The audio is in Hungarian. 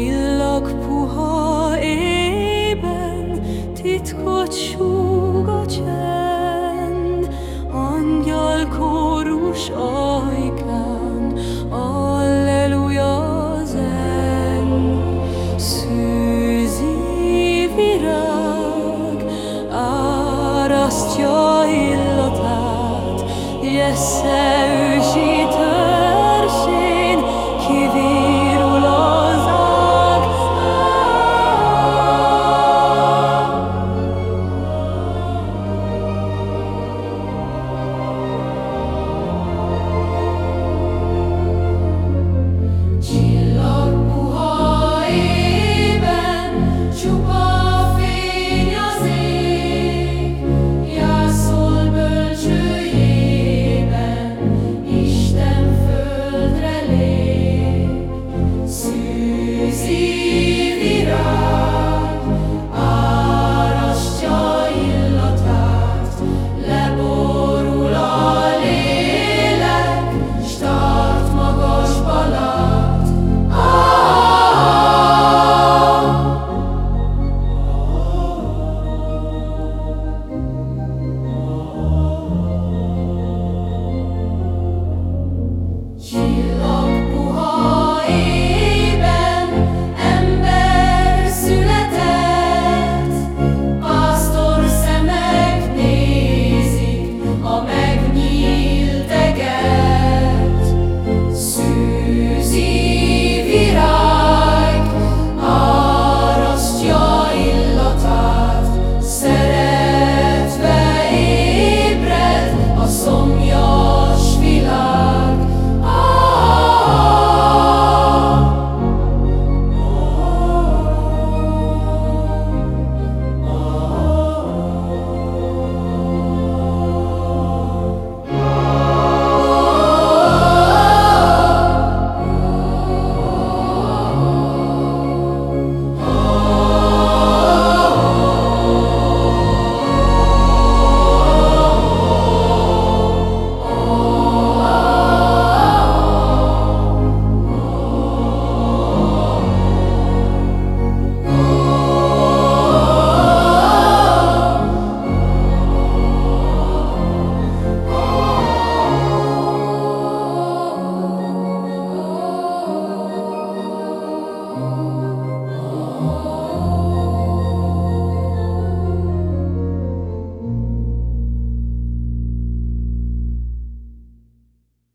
Illag puha ében, titkot súg a csend, Angyal kórus ajkán, Alleluja zen. Szűzi virág, árasztja illatát, Jessel